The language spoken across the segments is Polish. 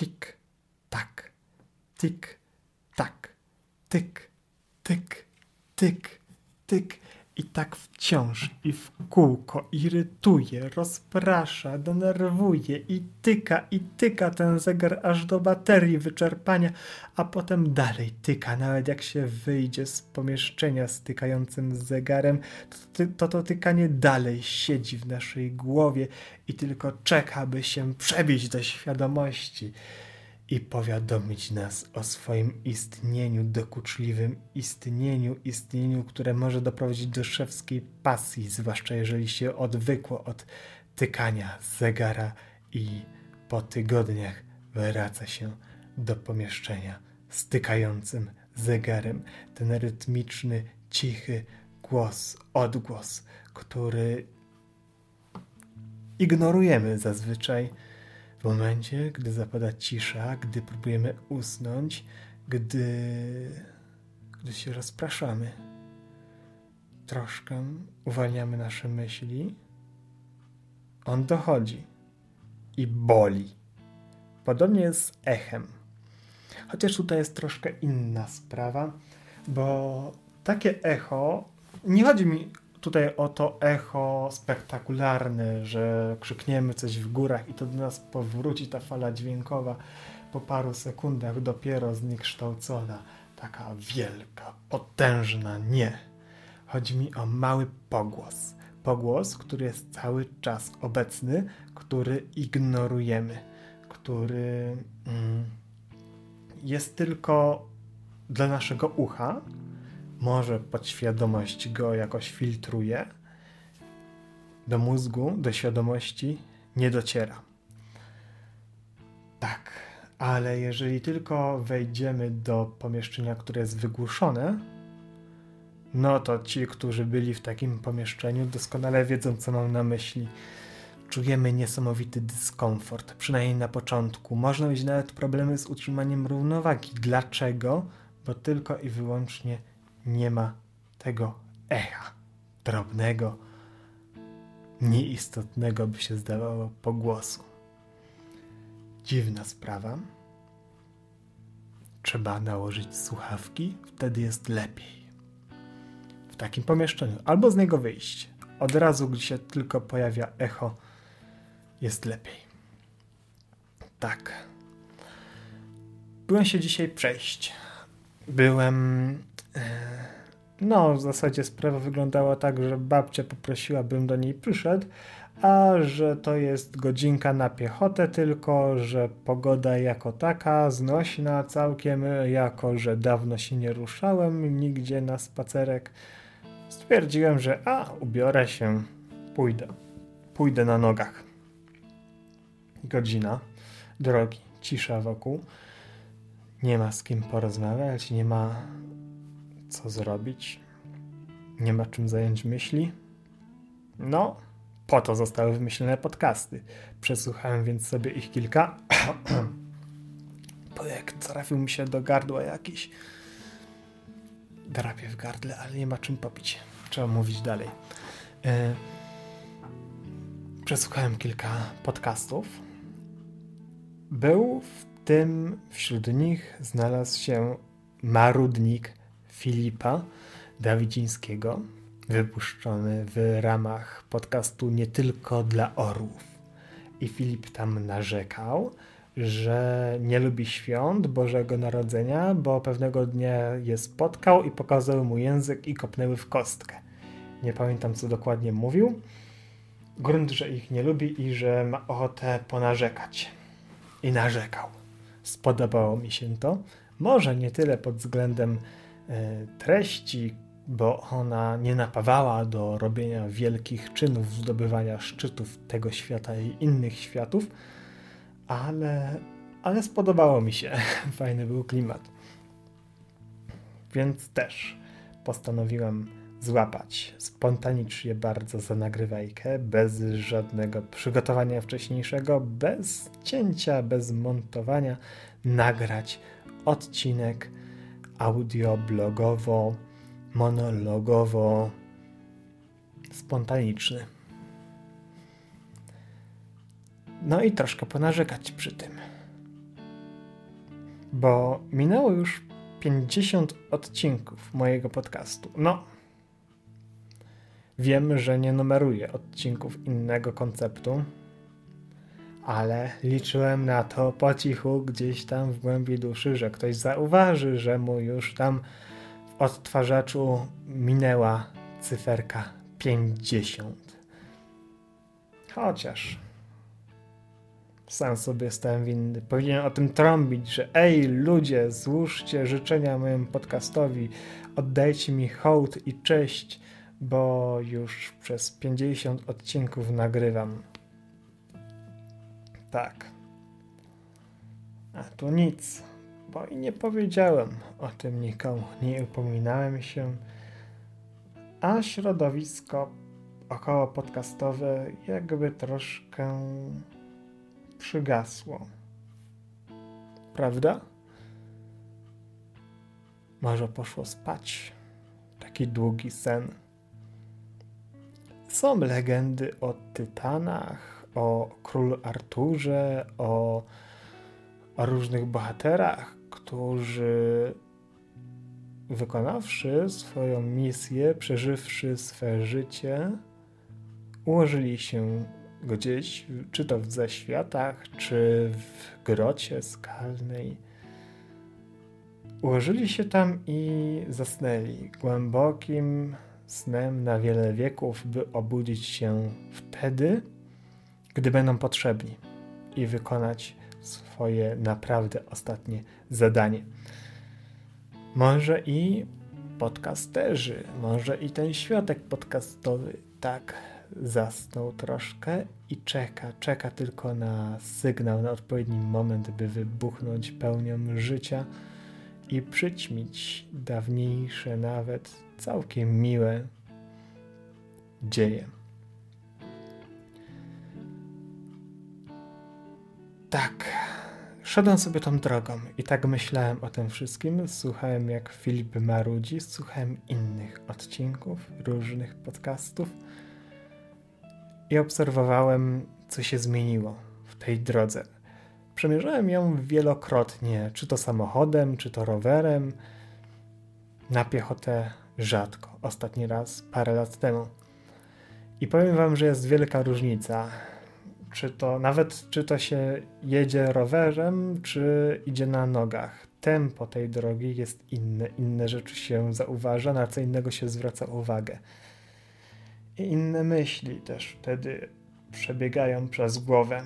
Tick, tack, tick, tack, tick, tick, tick, tick. I tak wciąż i w kółko irytuje, rozprasza, denerwuje i tyka i tyka ten zegar aż do baterii wyczerpania, a potem dalej tyka, nawet jak się wyjdzie z pomieszczenia z tykającym zegarem, to to, to tykanie dalej siedzi w naszej głowie i tylko czeka, by się przebić do świadomości i powiadomić nas o swoim istnieniu, dokuczliwym istnieniu, istnieniu, które może doprowadzić do szewskiej pasji, zwłaszcza jeżeli się odwykło od tykania zegara i po tygodniach wraca się do pomieszczenia z tykającym zegarem. Ten rytmiczny, cichy głos, odgłos, który ignorujemy zazwyczaj w momencie, gdy zapada cisza, gdy próbujemy usnąć, gdy, gdy się rozpraszamy, troszkę uwalniamy nasze myśli, on dochodzi i boli. Podobnie jest z echem. Chociaż tutaj jest troszkę inna sprawa, bo takie echo, nie chodzi mi tutaj o to echo spektakularne, że krzykniemy coś w górach i to do nas powróci ta fala dźwiękowa po paru sekundach dopiero zniekształcona. Taka wielka, potężna, nie. Chodzi mi o mały pogłos. Pogłos, który jest cały czas obecny, który ignorujemy, który mm, jest tylko dla naszego ucha, może podświadomość go jakoś filtruje, do mózgu, do świadomości nie dociera. Tak, ale jeżeli tylko wejdziemy do pomieszczenia, które jest wygłuszone, no to ci, którzy byli w takim pomieszczeniu, doskonale wiedzą, co mam na myśli. Czujemy niesamowity dyskomfort, przynajmniej na początku. Można mieć nawet problemy z utrzymaniem równowagi. Dlaczego? Bo tylko i wyłącznie nie ma tego echa drobnego, nieistotnego, by się zdawało, pogłosu. Dziwna sprawa. Trzeba nałożyć słuchawki, wtedy jest lepiej. W takim pomieszczeniu, albo z niego wyjść. Od razu, gdy się tylko pojawia echo, jest lepiej. Tak. Byłem się dzisiaj przejść. Byłem E, no, w zasadzie sprawa wyglądała tak, że babcia poprosiła, bym do niej przyszedł, a że to jest godzinka na piechotę tylko, że pogoda jako taka znośna całkiem, jako że dawno się nie ruszałem nigdzie na spacerek, stwierdziłem, że a, ubiorę się, pójdę, pójdę na nogach. Godzina drogi, cisza wokół, nie ma z kim porozmawiać, nie ma co zrobić? Nie ma czym zająć myśli? No, po to zostały wymyślone podcasty. Przesłuchałem więc sobie ich kilka. Projekt trafił mi się do gardła jakiś. Drapie w gardle, ale nie ma czym popić. Trzeba mówić dalej. E, przesłuchałem kilka podcastów. Był w tym, wśród nich znalazł się Marudnik Filipa Dawidzińskiego, wypuszczony w ramach podcastu Nie tylko dla orłów. I Filip tam narzekał, że nie lubi świąt Bożego Narodzenia, bo pewnego dnia je spotkał i pokazał mu język i kopnęły w kostkę. Nie pamiętam, co dokładnie mówił. Grunt, że ich nie lubi i że ma ochotę ponarzekać. I narzekał. Spodobało mi się to. Może nie tyle pod względem treści, bo ona nie napawała do robienia wielkich czynów, zdobywania szczytów tego świata i innych światów, ale, ale spodobało mi się. Fajny był klimat. Więc też postanowiłem złapać spontanicznie bardzo za nagrywajkę, bez żadnego przygotowania wcześniejszego, bez cięcia, bez montowania, nagrać odcinek audio, blogowo, monologowo, spontaniczny. No i troszkę ponarzekać przy tym. bo minęło już 50 odcinków mojego podcastu. No, wiem, że nie numeruję odcinków innego konceptu, ale liczyłem na to po cichu gdzieś tam w głębi duszy, że ktoś zauważy, że mu już tam w odtwarzaczu minęła cyferka 50. Chociaż sam sobie jestem winny. Powinienem o tym trąbić, że ej ludzie, złóżcie życzenia mojemu podcastowi, oddajcie mi hołd i cześć, bo już przez 50 odcinków nagrywam. Tak. A tu nic, bo i nie powiedziałem o tym nikomu, nie upominałem się, a środowisko około podcastowe jakby troszkę przygasło. Prawda? Może poszło spać. Taki długi sen. Są legendy o tytanach, o królu Arturze, o, o różnych bohaterach, którzy wykonawszy swoją misję, przeżywszy swe życie, ułożyli się gdzieś, czy to w zaświatach, czy w grocie skalnej. Ułożyli się tam i zasnęli głębokim snem na wiele wieków, by obudzić się wtedy, gdy będą potrzebni i wykonać swoje naprawdę ostatnie zadanie. Może i podcasterzy, może i ten światek podcastowy tak zasnął troszkę i czeka, czeka tylko na sygnał, na odpowiedni moment, by wybuchnąć pełnią życia i przyćmić dawniejsze, nawet całkiem miłe dzieje. Tak, szedłem sobie tą drogą i tak myślałem o tym wszystkim. Słuchałem jak Filip marudzi, słuchałem innych odcinków, różnych podcastów i obserwowałem, co się zmieniło w tej drodze. Przemierzałem ją wielokrotnie, czy to samochodem, czy to rowerem. Na piechotę rzadko, ostatni raz parę lat temu. I powiem wam, że jest wielka różnica. Czy to nawet czy to się jedzie rowerem, czy idzie na nogach. Tempo tej drogi jest inne, inne rzeczy się zauważa, na co innego się zwraca uwagę i inne myśli też wtedy przebiegają przez głowę.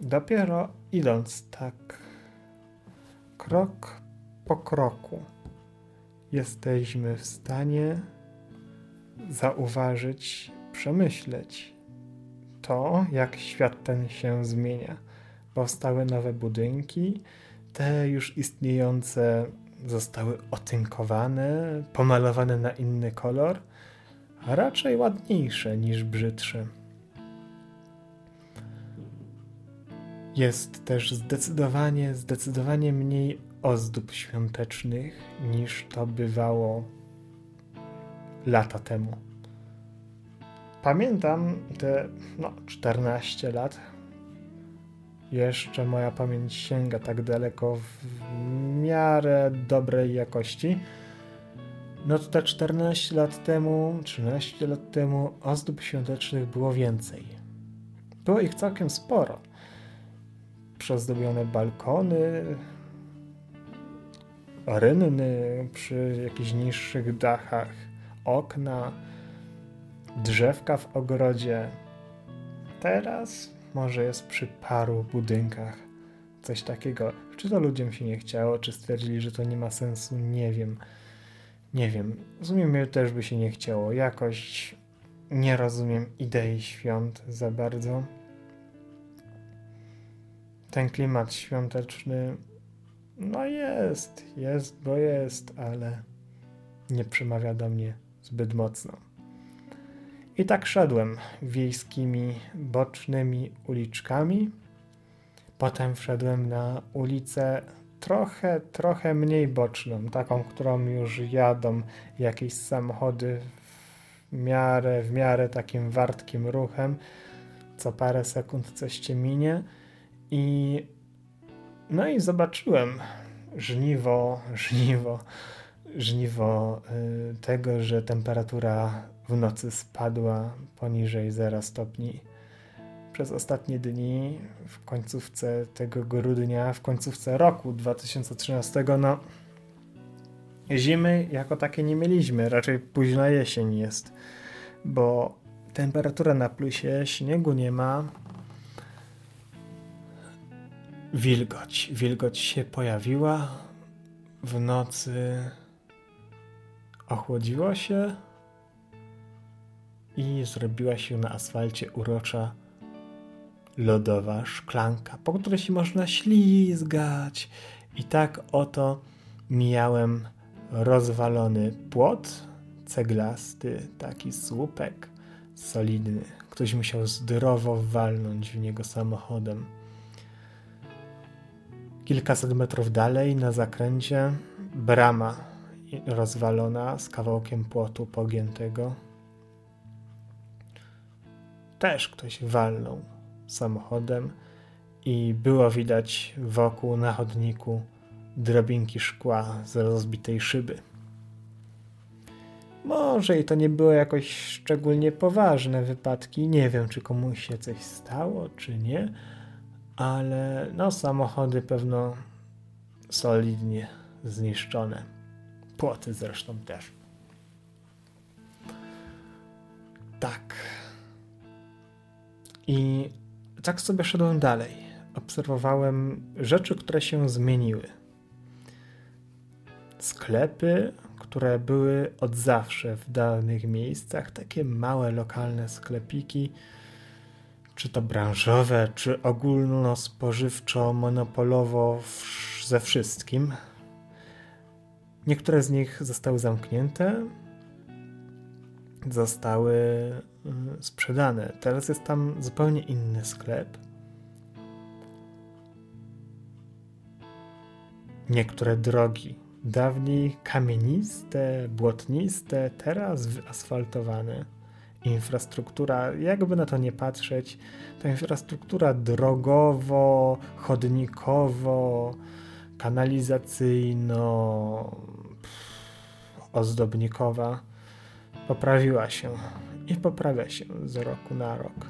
Dopiero idąc tak krok po kroku jesteśmy w stanie zauważyć, przemyśleć to, jak świat ten się zmienia. Powstały nowe budynki, te już istniejące zostały otynkowane, pomalowane na inny kolor – a raczej ładniejsze niż brzydsze. Jest też zdecydowanie, zdecydowanie mniej ozdób świątecznych niż to bywało lata temu. Pamiętam te no, 14 lat. Jeszcze moja pamięć sięga tak daleko w miarę dobrej jakości no to te 14 lat temu, 13 lat temu ozdób świątecznych było więcej. Było ich całkiem sporo. Przezdobione balkony, rynny przy jakichś niższych dachach, okna, drzewka w ogrodzie. Teraz może jest przy paru budynkach coś takiego. Czy to ludziom się nie chciało, czy stwierdzili, że to nie ma sensu, nie wiem nie wiem, w sumie też by się nie chciało. Jakoś nie rozumiem idei świąt za bardzo. Ten klimat świąteczny, no jest, jest, bo jest, ale nie przemawia do mnie zbyt mocno. I tak szedłem wiejskimi, bocznymi uliczkami. Potem wszedłem na ulicę trochę, trochę mniej boczną, taką, którą już jadą jakieś samochody w miarę, w miarę takim wartkim ruchem, co parę sekund coś cię minie i no i zobaczyłem żniwo, żniwo, żniwo y, tego, że temperatura w nocy spadła poniżej 0 stopni. Przez ostatnie dni, w końcówce tego grudnia, w końcówce roku 2013, no zimy jako takie nie mieliśmy, raczej późna jesień jest, bo temperatura na plusie, śniegu nie ma, wilgoć, wilgoć się pojawiła, w nocy ochłodziło się i zrobiła się na asfalcie urocza lodowa szklanka, po której się można ślizgać. I tak oto mijałem rozwalony płot ceglasty, taki słupek solidny. Ktoś musiał zdrowo walnąć w niego samochodem. Kilkaset metrów dalej, na zakręcie, brama rozwalona z kawałkiem płotu pogiętego. Też ktoś walnął samochodem i było widać wokół na chodniku drobinki szkła z rozbitej szyby. Może i to nie były jakoś szczególnie poważne wypadki. Nie wiem, czy komuś się coś stało, czy nie, ale no, samochody pewno solidnie zniszczone. Płoty zresztą też. Tak. I tak sobie szedłem dalej. Obserwowałem rzeczy, które się zmieniły. Sklepy, które były od zawsze w danych miejscach, takie małe lokalne sklepiki, czy to branżowe, czy ogólnospożywczo-monopolowo ze wszystkim. Niektóre z nich zostały zamknięte, zostały y, sprzedane. Teraz jest tam zupełnie inny sklep. Niektóre drogi, dawniej kamieniste, błotniste, teraz asfaltowane. Infrastruktura, jakby na to nie patrzeć, ta infrastruktura drogowo, chodnikowo, kanalizacyjno, ozdobnikowa poprawiła się i poprawia się z roku na rok.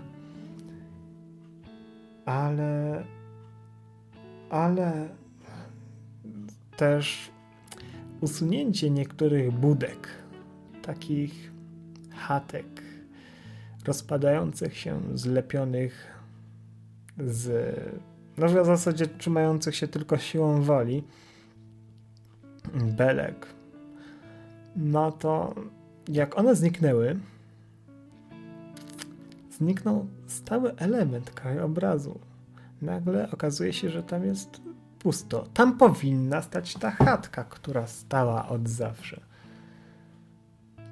Ale, ale też usunięcie niektórych budek, takich chatek rozpadających się, zlepionych z, no w zasadzie trzymających się tylko siłą woli, belek, no to jak one zniknęły, zniknął stały element krajobrazu. Nagle okazuje się, że tam jest pusto. Tam powinna stać ta chatka, która stała od zawsze.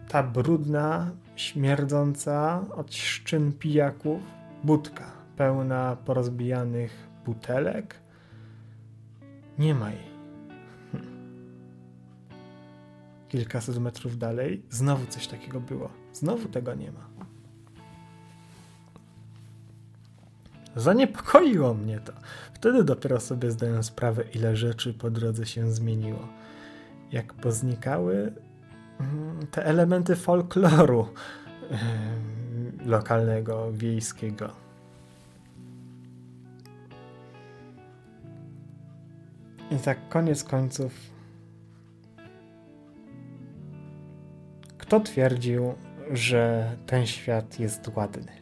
Ta brudna, śmierdząca od szczyn pijaków budka, pełna porozbijanych butelek. Nie ma jej. Kilkaset metrów dalej, znowu coś takiego było. Znowu tego nie ma. Zaniepokoiło mnie to. Wtedy dopiero sobie zdałem sprawę, ile rzeczy po drodze się zmieniło. Jak poznikały mm, te elementy folkloru lokalnego, wiejskiego. I tak koniec końców Kto twierdził, że ten świat jest ładny?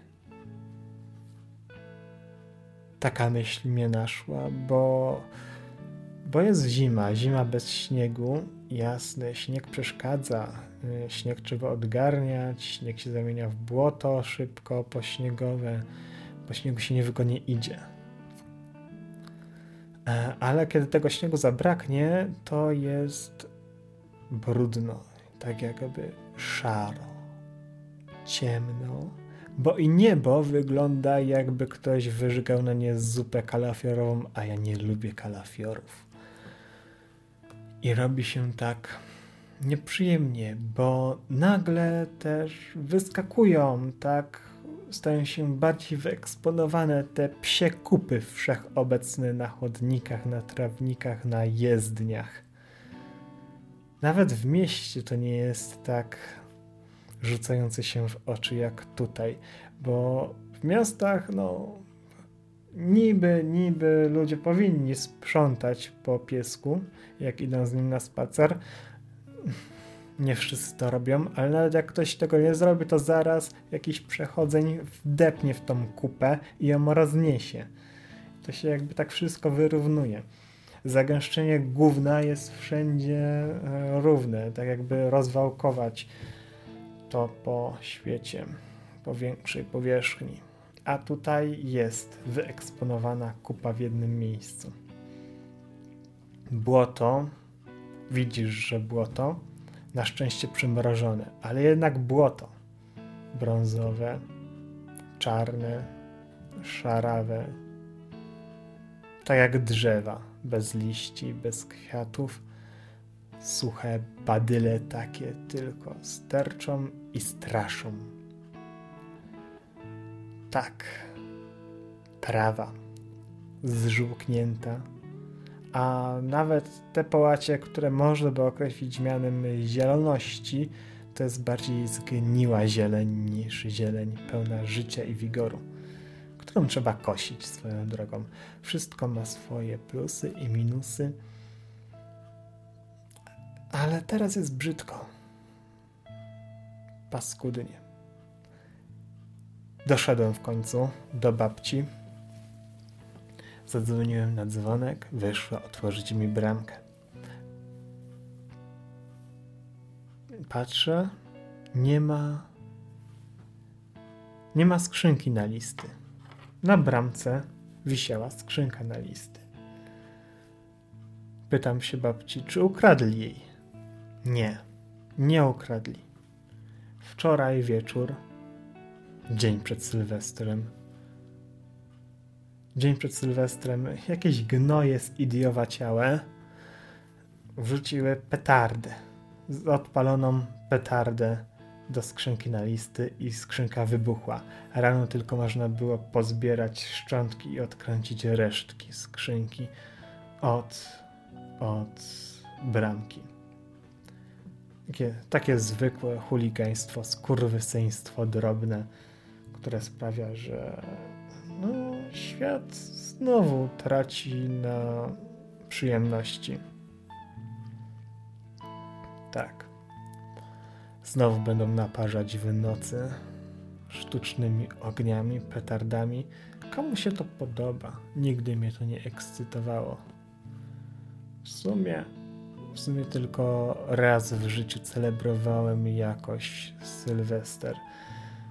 Taka myśl mnie naszła, bo, bo jest zima, zima bez śniegu, jasny, śnieg przeszkadza, y, śnieg trzeba odgarniać, śnieg się zamienia w błoto szybko, pośniegowe, po śniegu się niewygodnie idzie. E, ale kiedy tego śniegu zabraknie, to jest brudno, tak jakby szaro, ciemno, bo i niebo wygląda jakby ktoś wyżygał na nie zupę kalafiorową, a ja nie lubię kalafiorów. I robi się tak nieprzyjemnie, bo nagle też wyskakują tak stają się bardziej wyeksponowane te psie kupy wszechobecne na chodnikach, na trawnikach, na jezdniach. Nawet w mieście to nie jest tak rzucające się w oczy jak tutaj, bo w miastach, no, niby, niby ludzie powinni sprzątać po piesku, jak idą z nim na spacer. Nie wszyscy to robią, ale nawet jak ktoś tego nie zrobi, to zaraz jakiś przechodzeń wdepnie w tą kupę i ją rozniesie. To się jakby tak wszystko wyrównuje. Zagęszczenie gówna jest wszędzie e, równe, tak jakby rozwałkować to po świecie, po większej powierzchni. A tutaj jest wyeksponowana kupa w jednym miejscu. Błoto, widzisz, że błoto, na szczęście przymrożone, ale jednak błoto. Brązowe, czarne, szarawe, tak jak drzewa, bez liści, bez kwiatów suche badyle takie tylko sterczą i straszą. Tak, trawa zżółknięta, a nawet te połacie, które można by określić mianem zieloności, to jest bardziej zgniła zieleń niż zieleń pełna życia i wigoru, trzeba kosić swoją drogą. Wszystko ma swoje plusy i minusy ale teraz jest brzydko. Paskudnie. Doszedłem w końcu do babci. Zadzwoniłem na dzwonek, wyszła otworzyć mi bramkę. Patrzę, nie ma nie ma skrzynki na listy. Na bramce wisiała skrzynka na listy. Pytam się babci, czy ukradli jej. Nie, nie ukradli. Wczoraj wieczór, dzień przed Sylwestrem. Dzień przed Sylwestrem jakieś gnoje idiowaciałe wrzuciły petardę, odpaloną petardę do skrzynki na listy i skrzynka wybuchła. Rano tylko można było pozbierać szczątki i odkręcić resztki skrzynki od, od bramki. Takie, takie zwykłe chuligaństwo, skurwysyństwo drobne, które sprawia, że no, świat znowu traci na przyjemności. Tak. Znowu będą naparzać w nocy sztucznymi ogniami, petardami. Komu się to podoba? Nigdy mnie to nie ekscytowało. W sumie w sumie tylko raz w życiu celebrowałem jakoś Sylwester.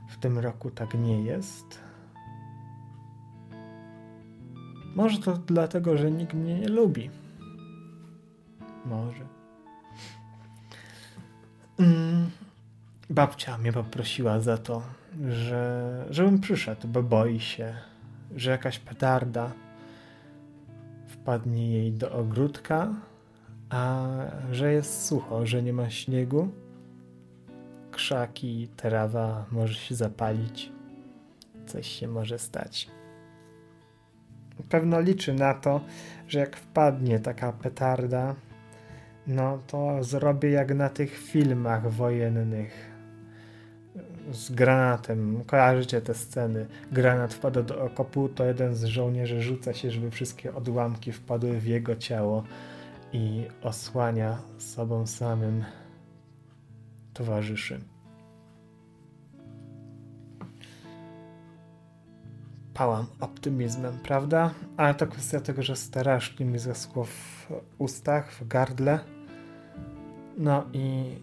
W tym roku tak nie jest. Może to dlatego, że nikt mnie nie lubi. Może. Mm, babcia mnie poprosiła za to, że żebym przyszedł, bo boi się, że jakaś petarda wpadnie jej do ogródka a że jest sucho, że nie ma śniegu, krzaki, trawa może się zapalić, coś się może stać. Pewno liczy na to, że jak wpadnie taka petarda, no to zrobię jak na tych filmach wojennych z granatem. Kojarzycie te sceny. Granat wpada do okopu, to jeden z żołnierzy rzuca się, żeby wszystkie odłamki wpadły w jego ciało i osłania sobą samym towarzyszy. Pałam optymizmem, prawda? Ale to kwestia tego, że strasznie mi zaschło w ustach, w gardle. No i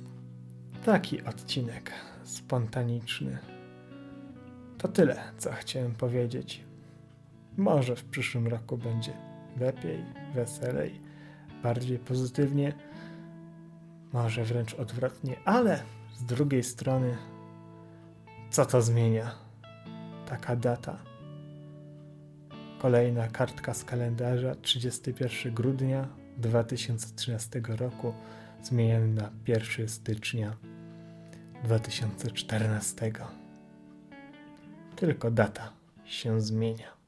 taki odcinek spontaniczny. To tyle, co chciałem powiedzieć. Może w przyszłym roku będzie lepiej, weselej bardziej pozytywnie, może wręcz odwrotnie, ale z drugiej strony, co to zmienia? Taka data. Kolejna kartka z kalendarza 31 grudnia 2013 roku zmieniony na 1 stycznia 2014. Tylko data się zmienia.